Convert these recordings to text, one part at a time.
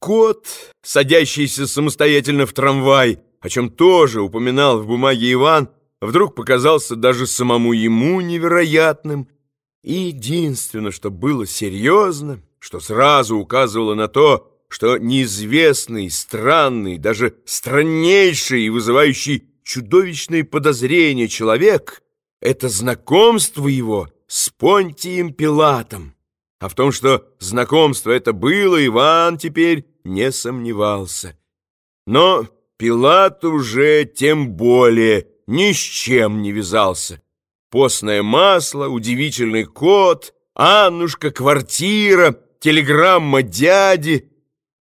Кот, садящийся самостоятельно в трамвай, о чем тоже упоминал в бумаге Иван, вдруг показался даже самому ему невероятным. И единственное, что было серьезно, что сразу указывало на то, что неизвестный, странный, даже страннейший и вызывающий чудовищные подозрения человек — это знакомство его с Понтием Пилатом. А в том, что знакомство это было, Иван теперь не сомневался. Но Пилат уже тем более ни с чем не вязался. Постное масло, удивительный кот, Аннушка, квартира, телеграмма дяди.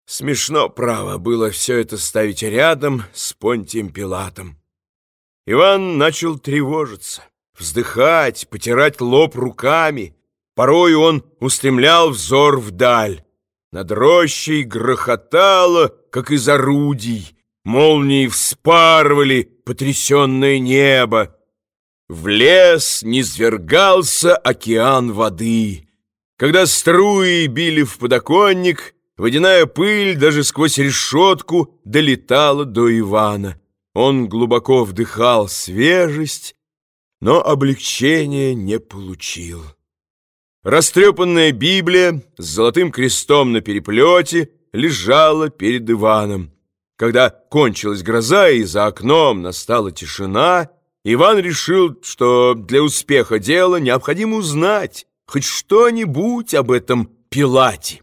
Смешно, право, было все это ставить рядом с Понтием Пилатом. Иван начал тревожиться, вздыхать, потирать лоб руками. Порой он устремлял взор вдаль. Над рощей грохотало, как из орудий. Молнии вспарывали потрясенное небо. В лес низвергался океан воды. Когда струи били в подоконник, водяная пыль даже сквозь решетку долетала до Ивана. Он глубоко вдыхал свежесть, но облегчения не получил. Растрепанная Библия с золотым крестом на переплете лежала перед Иваном. Когда кончилась гроза и за окном настала тишина, Иван решил, что для успеха дела необходимо узнать хоть что-нибудь об этом Пилате.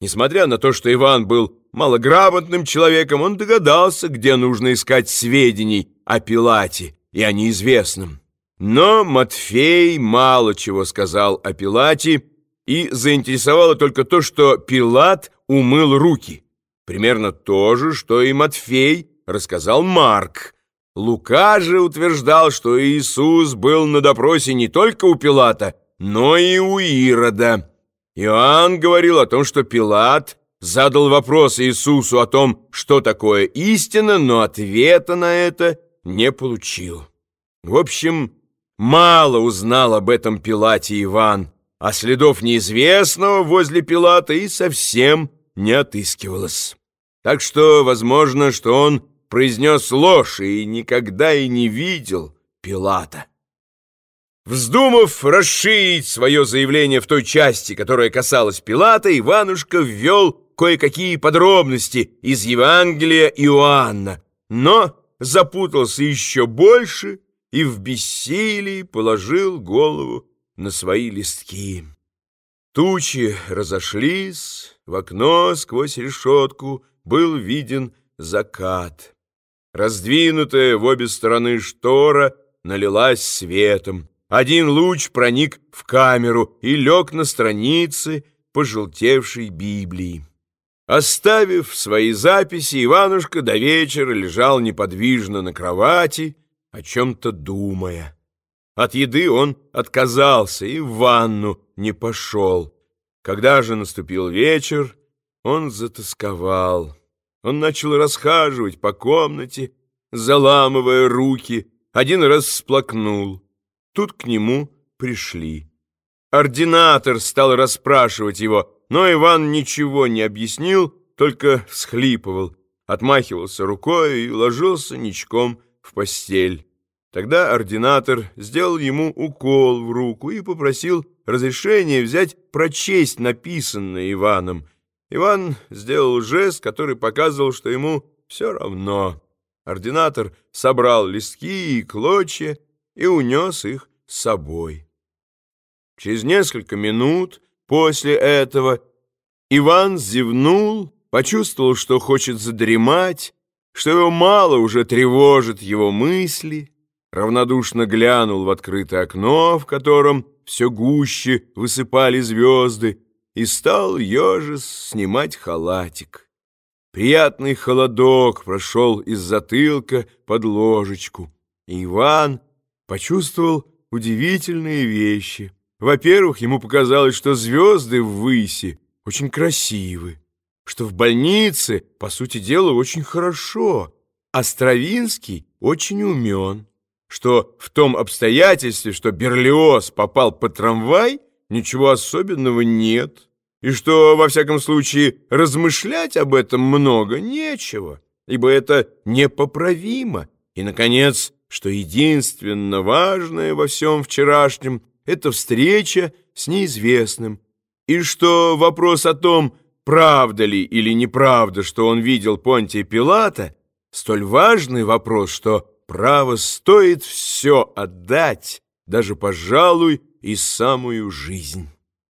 Несмотря на то, что Иван был малограмотным человеком, он догадался, где нужно искать сведений о Пилате и о неизвестном. Но Матфей мало чего сказал о Пилате, и заинтересовало только то, что Пилат умыл руки. Примерно то же, что и Матфей рассказал Марк. Лука же утверждал, что Иисус был на допросе не только у Пилата, но и у Ирода. Иоанн говорил о том, что Пилат задал вопрос Иисусу о том, что такое истина, но ответа на это не получил. В общем, Мало узнал об этом Пилате Иван, а следов неизвестного возле Пилата и совсем не отыскивалось. Так что, возможно, что он произнес ложь и никогда и не видел Пилата. Вздумав расширить свое заявление в той части, которая касалась Пилата, Иванушка ввел кое-какие подробности из Евангелия Иоанна, но запутался еще больше и в бессилии положил голову на свои листки. Тучи разошлись, в окно сквозь решетку был виден закат. Раздвинутая в обе стороны штора налилась светом. Один луч проник в камеру и лег на страницы пожелтевшей Библии. Оставив свои записи, Иванушка до вечера лежал неподвижно на кровати, о чем-то думая. От еды он отказался и в ванну не пошел. Когда же наступил вечер, он затасковал. Он начал расхаживать по комнате, заламывая руки, один раз сплакнул. Тут к нему пришли. Ординатор стал расспрашивать его, но Иван ничего не объяснил, только всхлипывал, отмахивался рукой и ложился ничком в постель. Тогда ординатор сделал ему укол в руку и попросил разрешения взять прочесть написанное Иваном. Иван сделал жест, который показывал, что ему все равно. Ординатор собрал листки и клочья и унес их с собой. Через несколько минут после этого Иван зевнул, почувствовал, что хочет задремать, что его мало уже тревожит его мысли, равнодушно глянул в открытое окно, в котором все гуще высыпали звезды, и стал ежес снимать халатик. Приятный холодок прошел из затылка под ложечку, и Иван почувствовал удивительные вещи. Во-первых, ему показалось, что звезды в выси очень красивы что в больнице, по сути дела, очень хорошо, а Стравинский очень умен, что в том обстоятельстве, что Берлиоз попал под трамвай, ничего особенного нет, и что, во всяком случае, размышлять об этом много нечего, ибо это непоправимо, и, наконец, что единственно важное во всем вчерашнем — это встреча с неизвестным, и что вопрос о том, правда ли или неправда, что он видел Понтия Пилата, столь важный вопрос, что право стоит все отдать, даже, пожалуй, и самую жизнь.